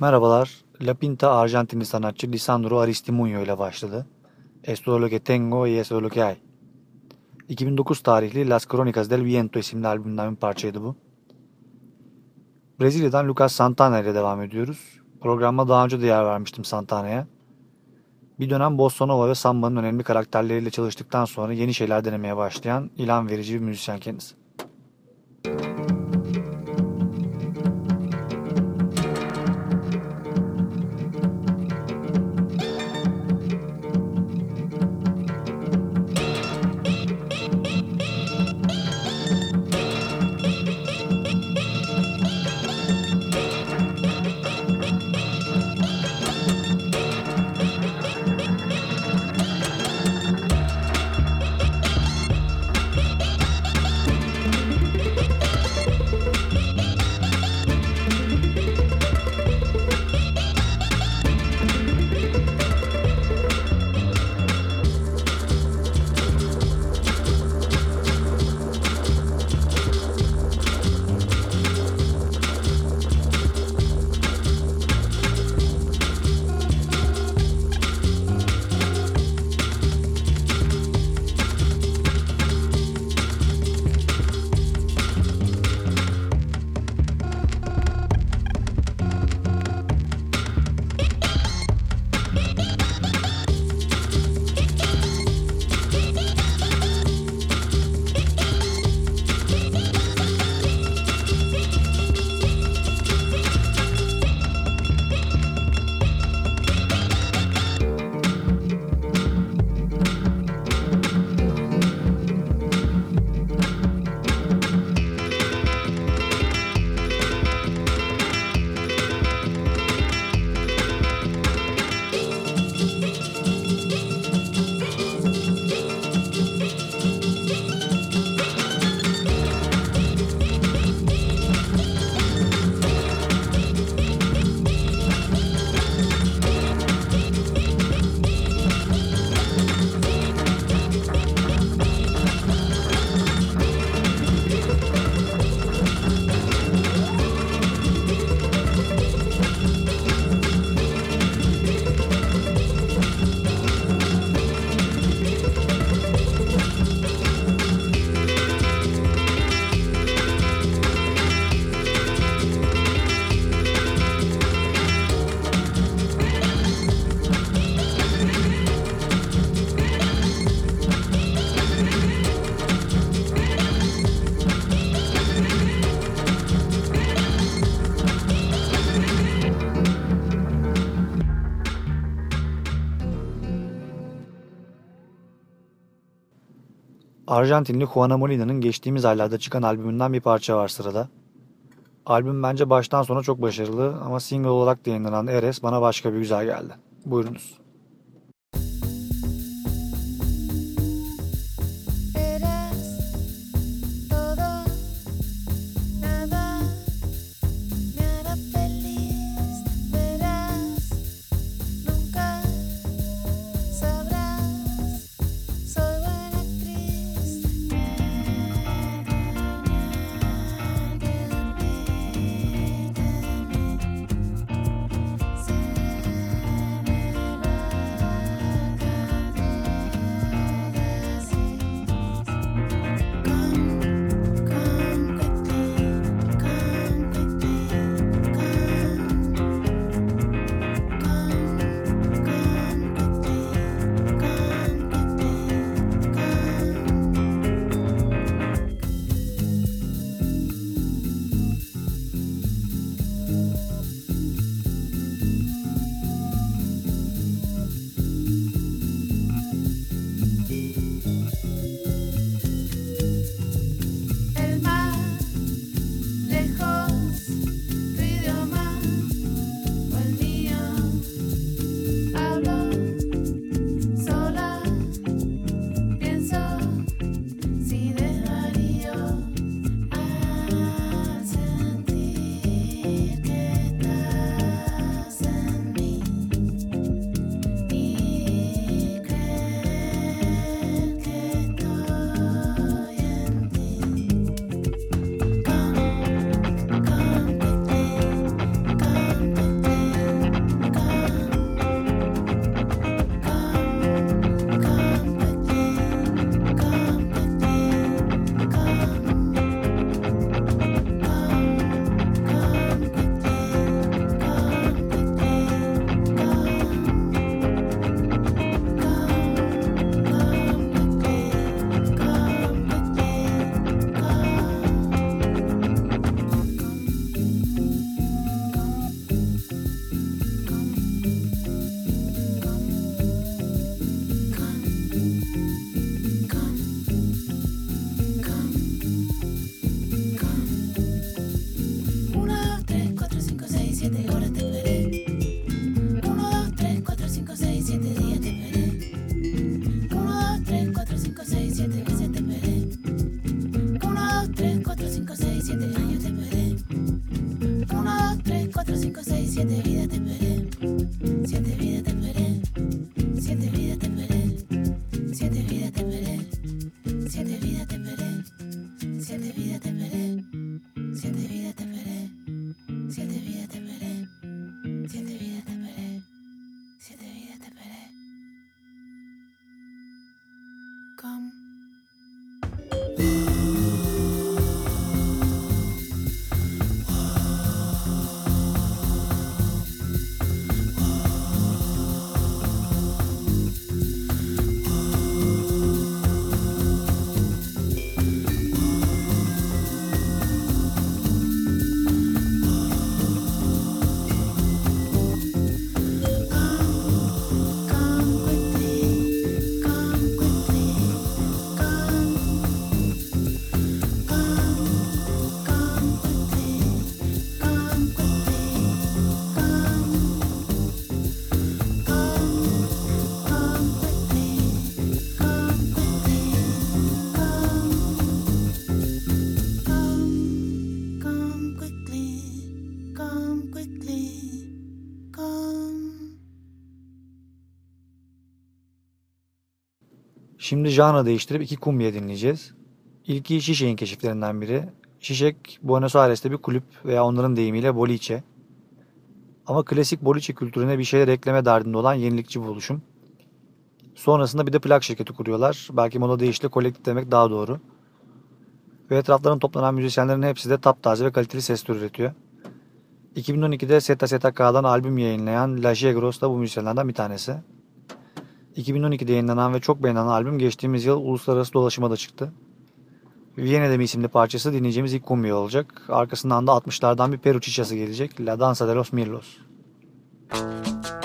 Merhabalar, La Pinta Arjantinli sanatçı Lisandro Aristimuño ile başladı. Esto lo que tengo y eso lo que hay. 2009 tarihli Las Crónicas del Viento isimli albümden bir parçaydı bu. Brezilya'dan Lucas Santana ile devam ediyoruz. Programda daha önce de yer vermiştim Santana'ya. Bir dönem Bossa Nova ve Samba'nın önemli karakterleriyle çalıştıktan sonra yeni şeyler denemeye başlayan ilham verici bir müzisyen kendisi. Arjantinli Juana Molina'nın geçtiğimiz aylarda çıkan albümünden bir parça var sırada. Albüm bence baştan sona çok başarılı ama single olarak yayınlanan Eres bana başka bir güzel geldi. Buyurunuz. Şimdi janra değiştirip iki kumbiye dinleyeceğiz. İlki Şişek'in keşiflerinden biri. Şişek, Buenos Aires'te bir kulüp veya onların deyimiyle boliche. Ama klasik boliche kültürüne bir şeyler ekleme derdinde olan yenilikçi bir oluşum. Sonrasında bir de plak şirketi kuruyorlar. Belki moda değişti kolektif demek daha doğru. Ve etraflarına toplanan müzisyenlerin hepsi de taptaze ve kaliteli sesler üretiyor. 2012'de Seta Seta K'dan albüm yayınlayan La Jegros da bu müzisyenlerden bir tanesi. 2012'de yayınlanan ve çok beğenilen albüm geçtiğimiz yıl uluslararası dolaşıma da çıktı. Viyana'da mi isimli parçası dinleyeceğimiz ilk kumbi olacak. Arkasından da 60'lardan bir Peru çiçası gelecek. La Danza de los Mirlos. Müzik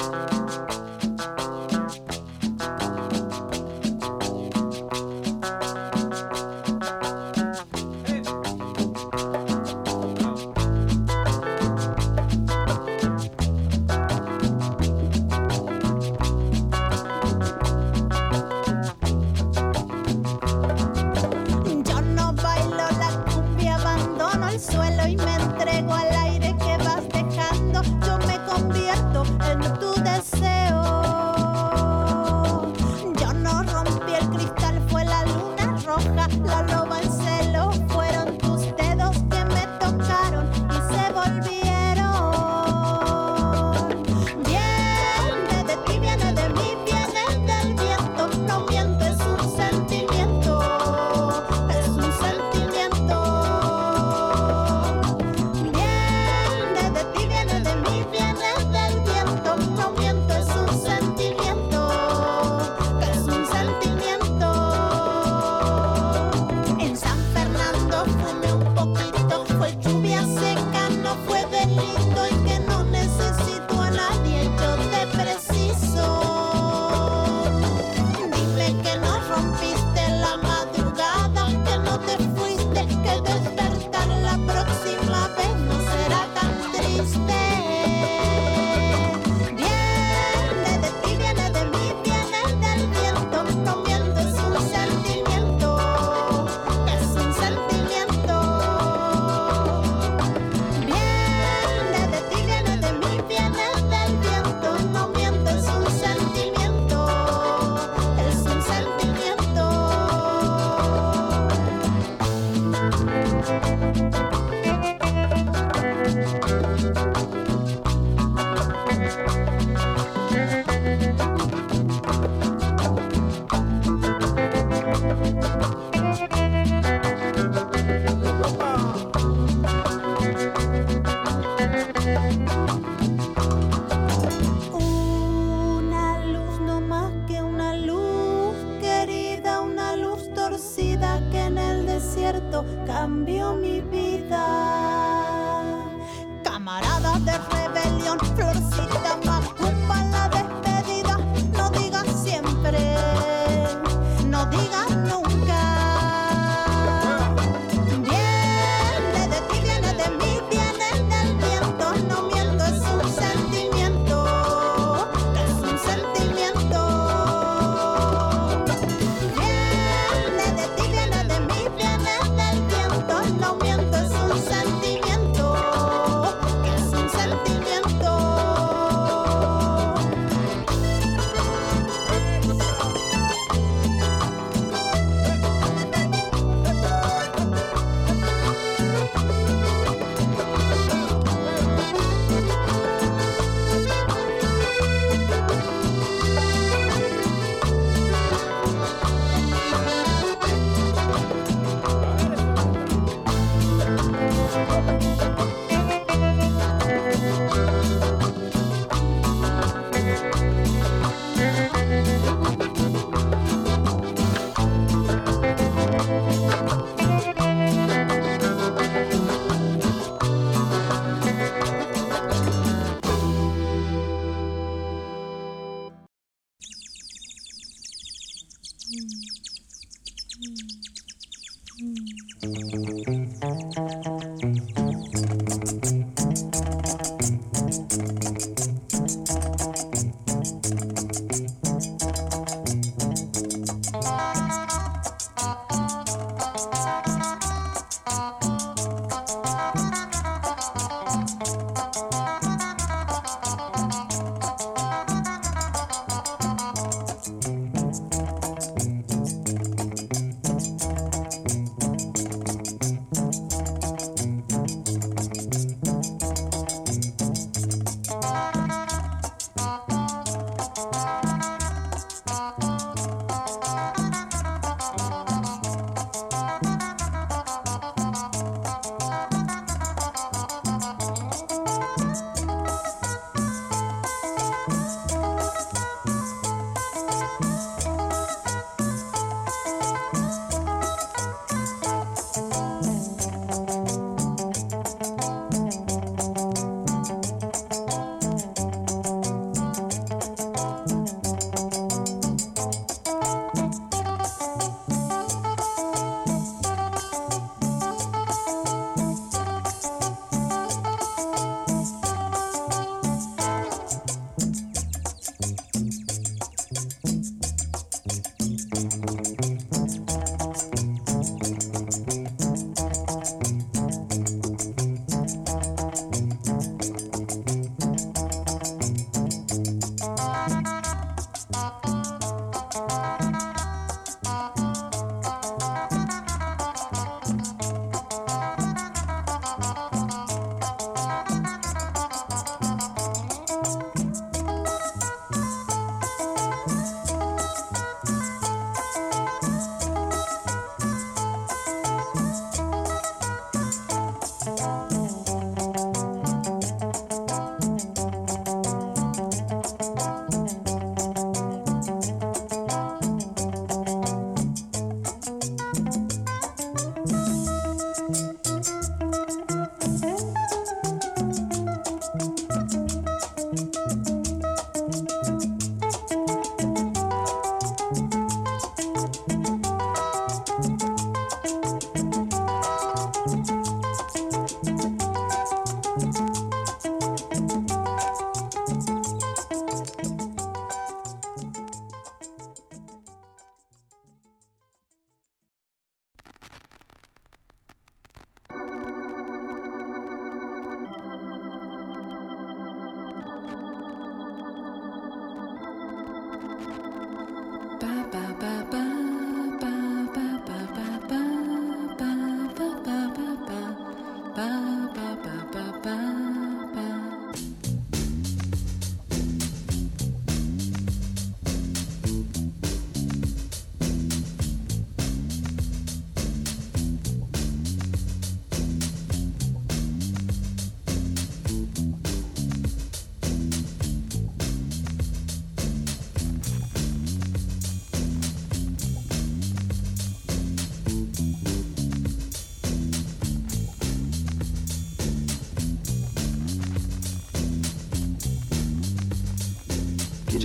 Música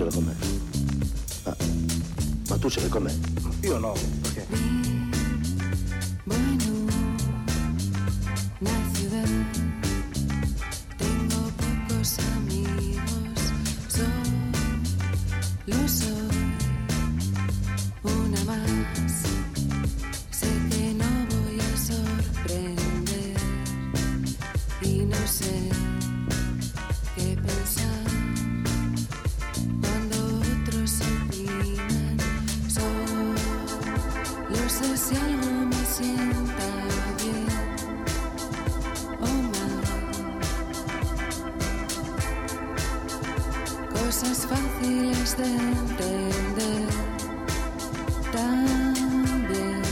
Dicelo con me. Ma, ma tu ce l'hai con me? Cosas fáciles de entender también.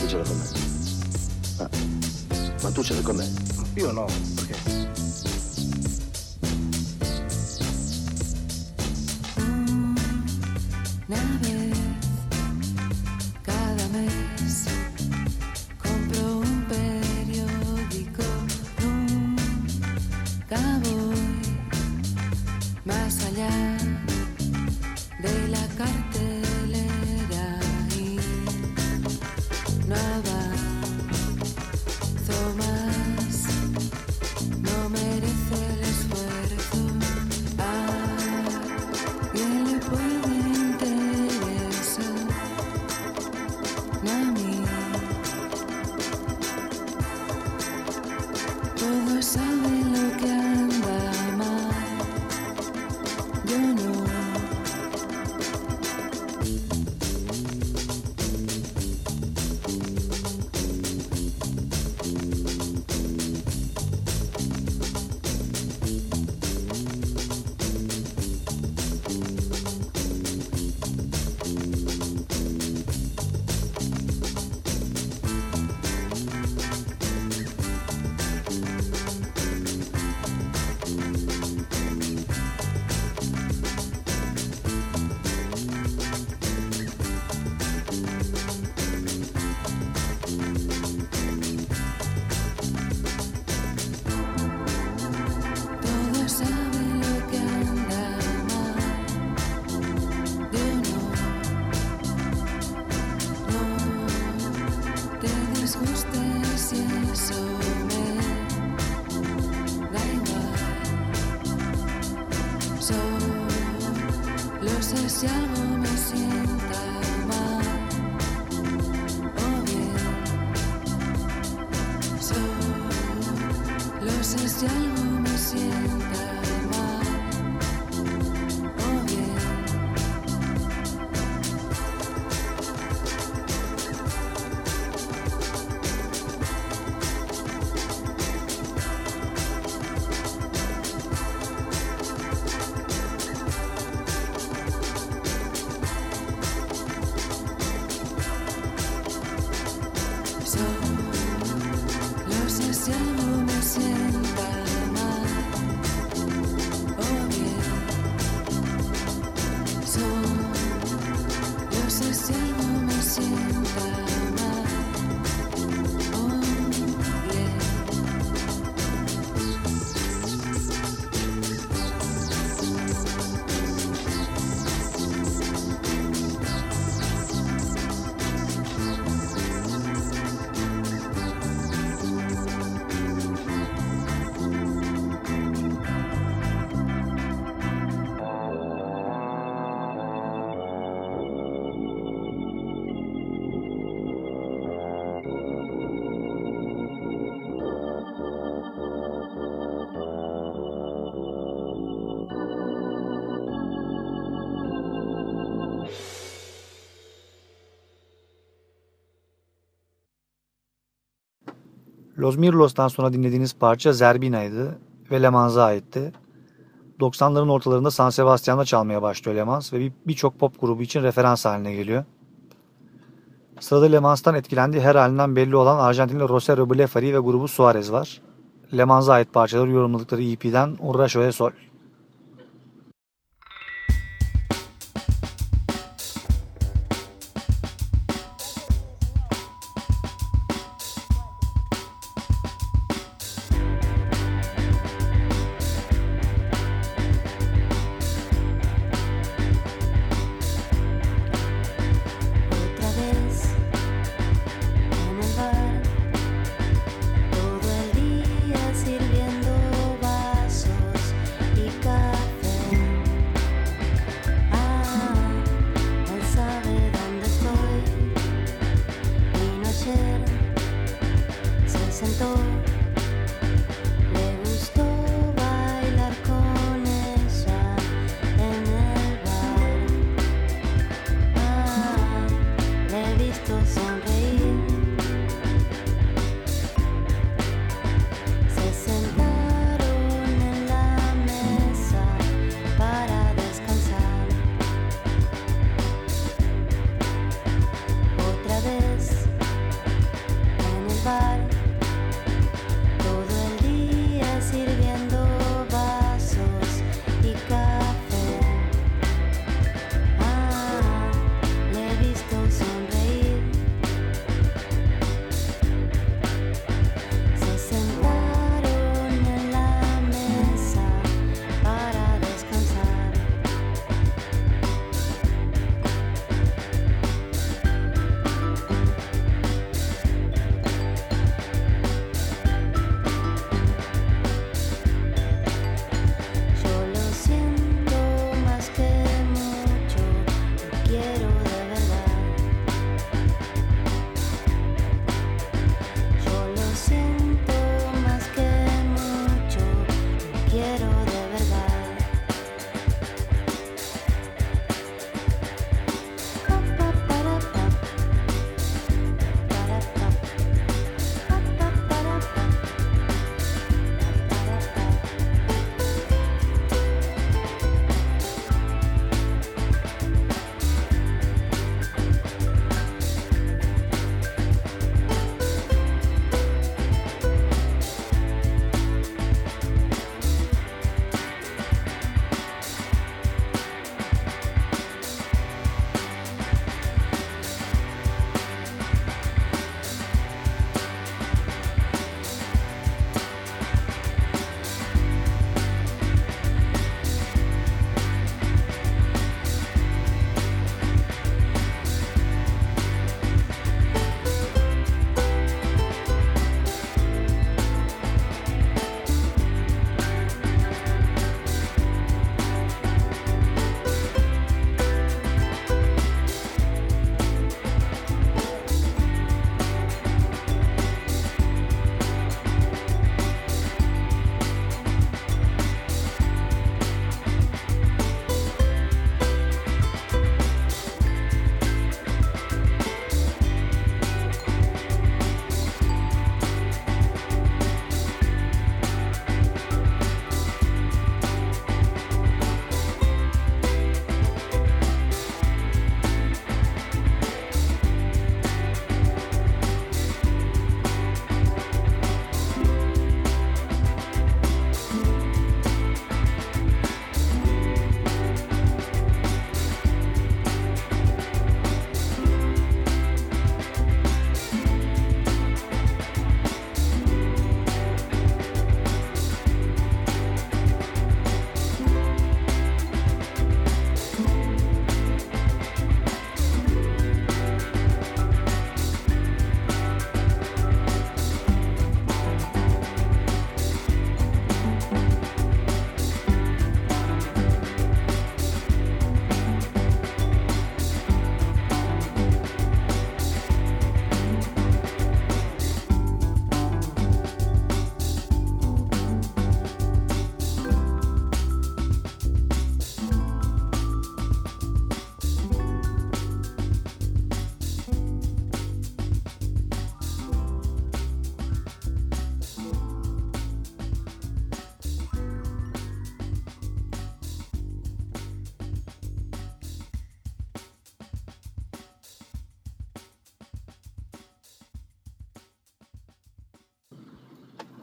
Dicelo con me. Ma, ma tu ce l'hai con me? Io no, Los Mirlos'tan sonra dinlediğiniz parça Zerbina'ydı ve Lemans'a aitti. 90'ların ortalarında San Sebastian'da çalmaya başlıyor Lemans ve bir- birçok pop grubu için referans haline geliyor. Sırada Lemans'tan etkilendiği her halinden belli olan Arjantinli Rosero Blefari ve grubu Suarez var. Lemans'a ait parçaları yorumladıkları EP'den de Sol.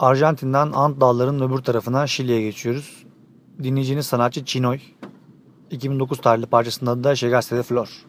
Arjantin'den Ant Dağları'nın öbür tarafına Şili'ye geçiyoruz. Dinleyiciniz sanatçı Chinoy. 2009 tarihli parçasının adı da Llegaste de Flor.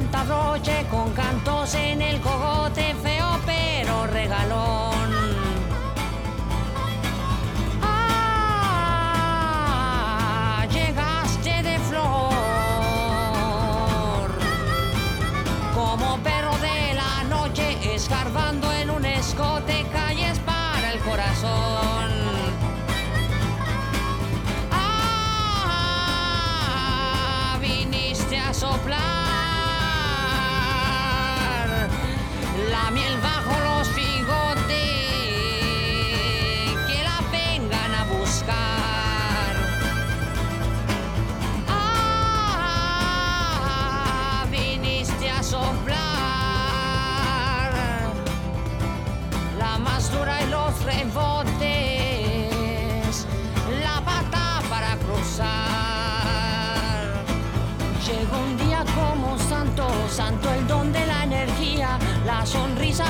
orientador llegó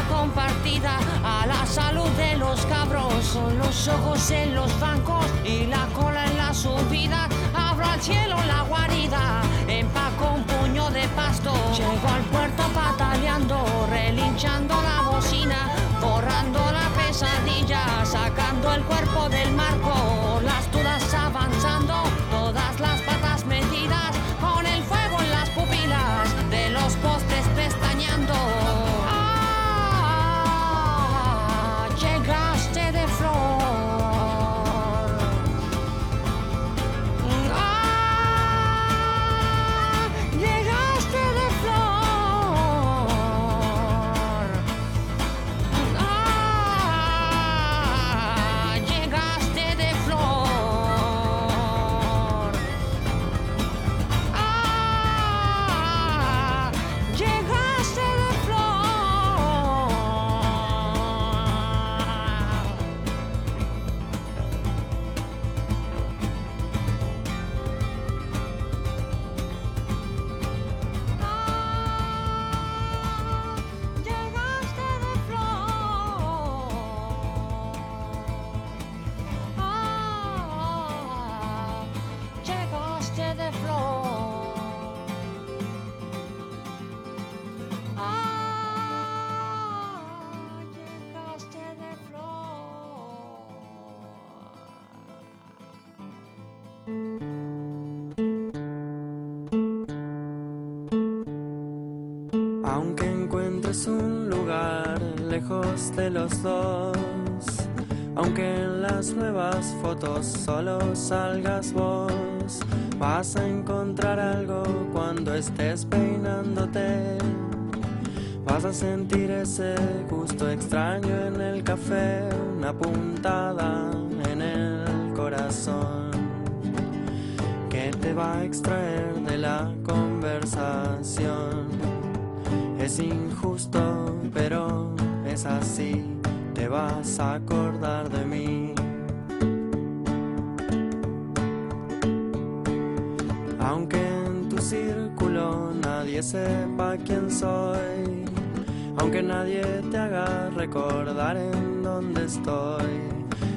compartida a la salud de los cabros. Con los ojos en los bancos y la cola en la subida, abro al cielo la guarida, empaco un puño de pasto. Llego al puerto pataleando, relinchando la bocina, borrando la pesadilla, sacando el cuerpo del.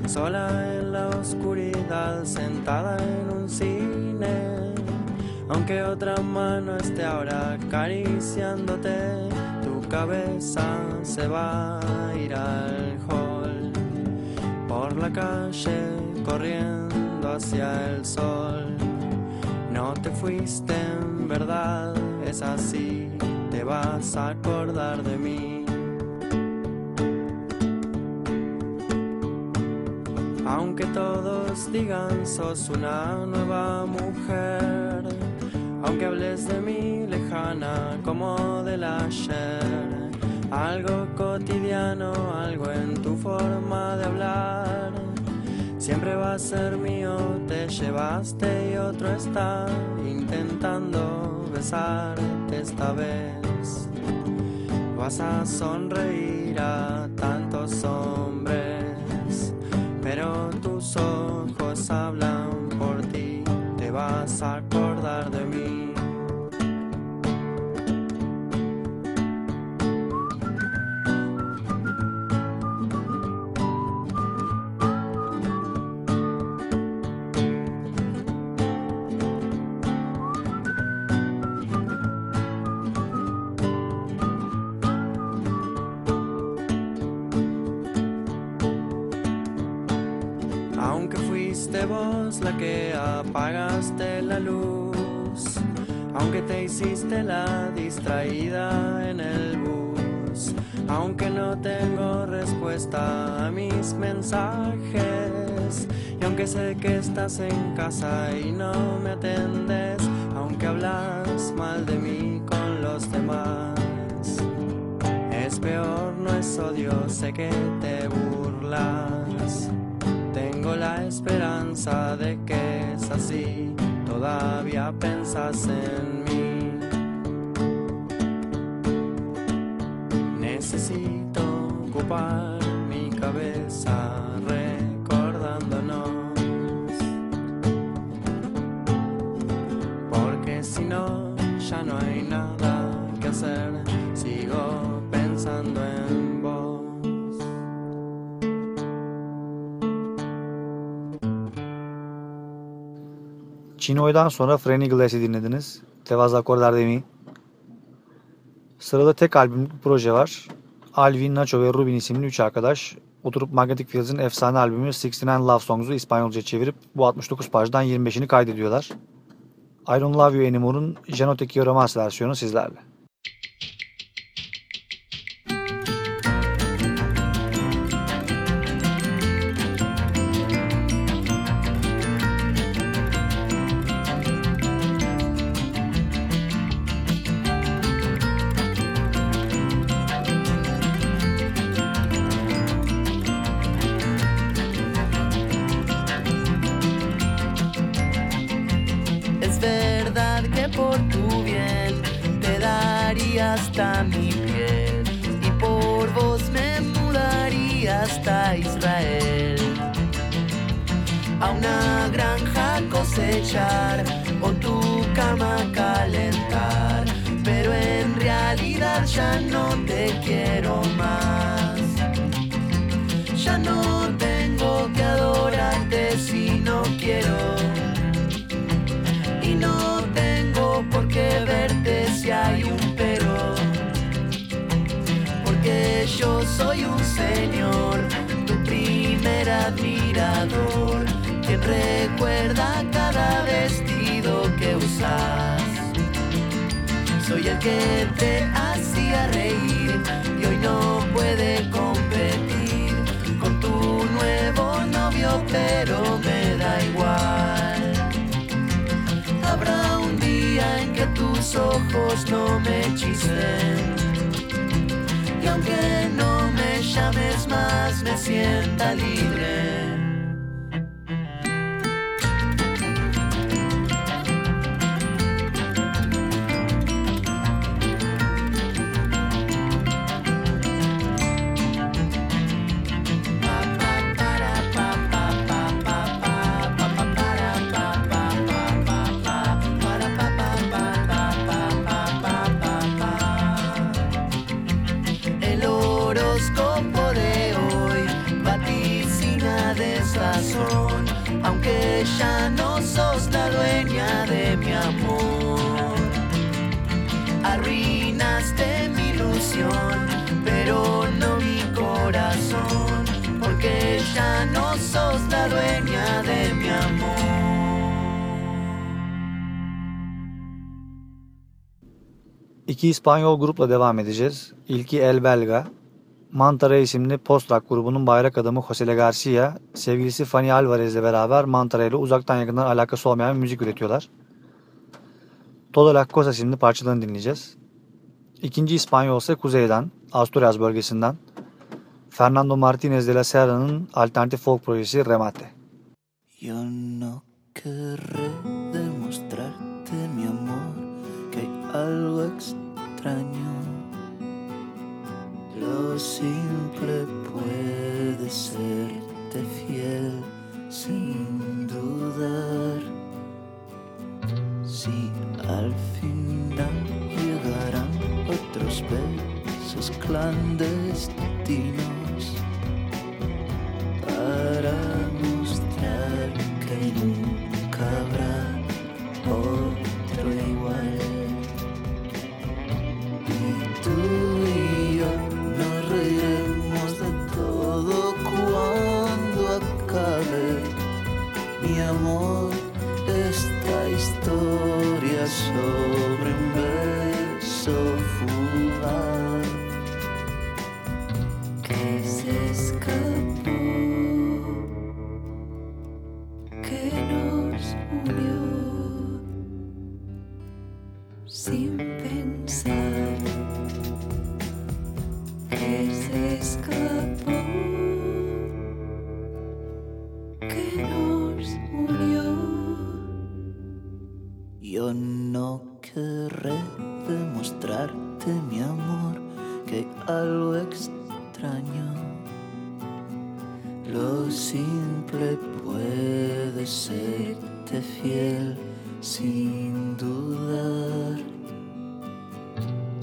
Sola en la oscuridad, sentada en un cine, aunque otra mano esté ahora acariciándote, tu cabeza se va a ir al hall, por la calle corriendo hacia el sol. No te fuiste en verdad, es así, te vas a acordar de mí. Aunque todos digan sos una nueva mujer, aunque hables de mí lejana como del ayer, algo cotidiano, algo en tu forma de hablar. Siempre va a ser mío, te llevaste y otro está intentando besarte esta vez. Vas a sonreír a tantos hombres, pero tus ojos hablan por ti, te vas a acordar la que apagaste la luz, aunque te hiciste la distraída en el bus, aunque no tengo respuesta a mis mensajes, y aunque sé que estás en casa y no me atendes, aunque hablas mal de mí con los demás. Es peor, no es odio, sé que te burlas. La esperanza de que es así, todavía pensas en mí. Necesito ocupar mi cabeza recordándonos. Porque si no, ya no hay nada que hacer, Chinoy'dan sonra Franny Glass'i dinlediniz. Te vas a acordar de mí. Sırada tek bir proje var. Alvin, Nacho ve Rubin isimli 3 arkadaş oturup Magnetic Fields'in efsane albümü 69 Love Songs'u İspanyolca çevirip bu 69 parçadan 25'ini kaydediyorlar. I Don't Love You Te Quiero Más versiyonu sizlerle. Recuerda cada vestido que usas. Soy el que te hacía reír y hoy no puede competir con tu nuevo novio, pero me da igual. Habrá un día en que tus ojos no me hechicen. Y aunque no me llames más, me sienta libre. İki İspanyol grupla devam edeceğiz. İlki El Belga. Mantara isimli post-rock grubunun bayrak adamı Jose Le Garcia, sevgilisi Fanny Alvarez ile beraber Mantara ile uzaktan yakından alakası olmayan müzik üretiyorlar. Toda Las Cosas isimli parçalarını dinleyeceğiz. İkinci İspanyol ise kuzeyden, Asturias bölgesinden, Fernando Martínez de la Serra'nın alternatif folk projesi Remate. Yo no querré demostrarte mi amor, que hay algo Lo simple puede serte fiel sin dudar. Si al final llegarán otros besos clandestinos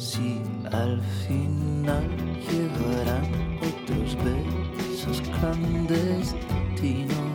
Si al final llegarán otros besos clandestinos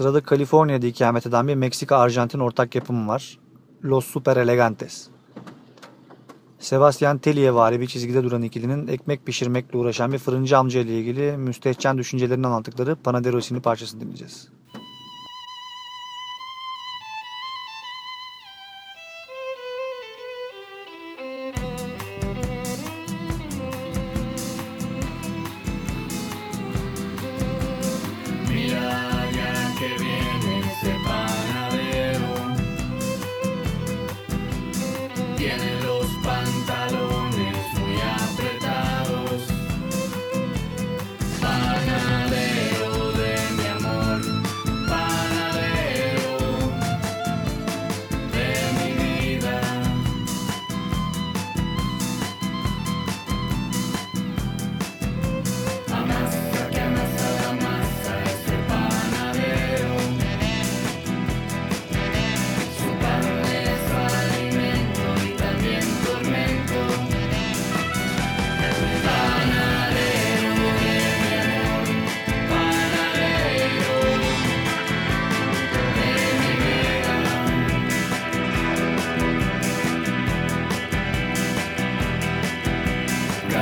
Sırada Kaliforniya'da ikamet eden bir Meksika-Arjantin ortak yapımı var. Los Super Elegantes. Sebastian Tellier vari bir çizgide duran ikilinin ekmek pişirmekle uğraşan bir fırıncı amca ile ilgili müstehcen düşüncelerini anlattıkları Panaderosini parçasını dinleyeceğiz.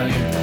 You.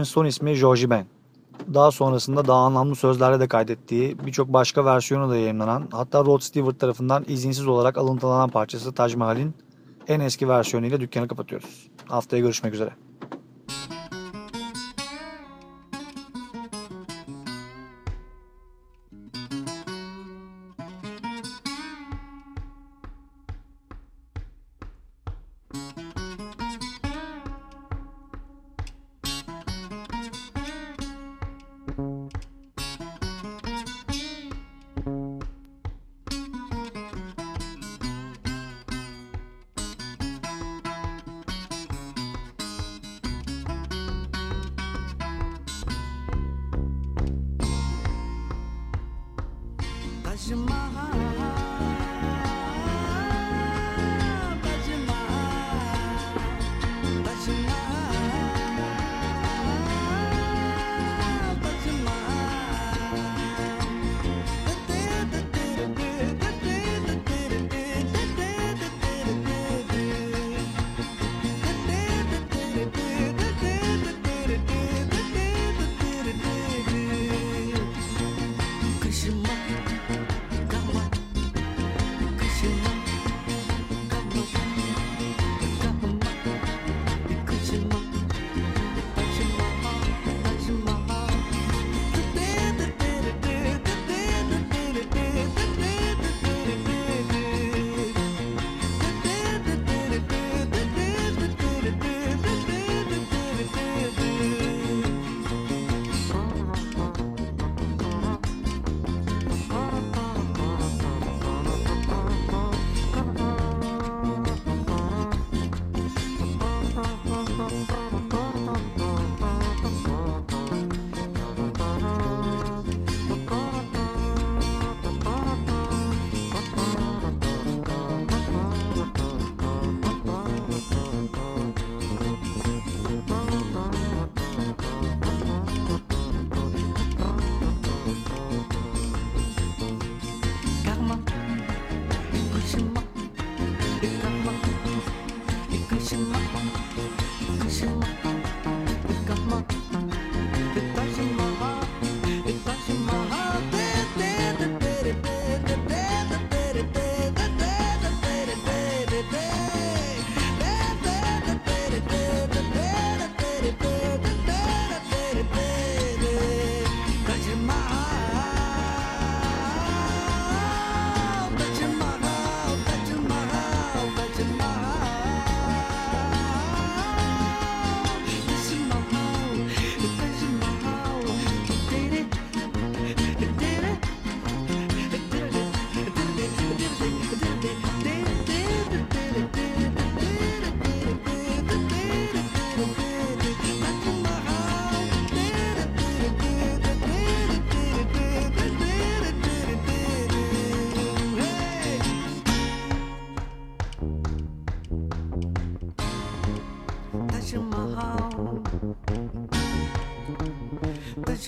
Şarkıcının son ismi Georgie Ben. Daha sonrasında daha anlamlı sözlerle de kaydettiği, birçok başka versiyonu da yayınlanan, hatta Rod Stewart tarafından izinsiz olarak alıntılanan parçası Taj Mahal'in en eski versiyonuyla dükkanı kapatıyoruz. Haftaya görüşmek üzere.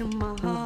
to my heart.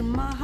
in my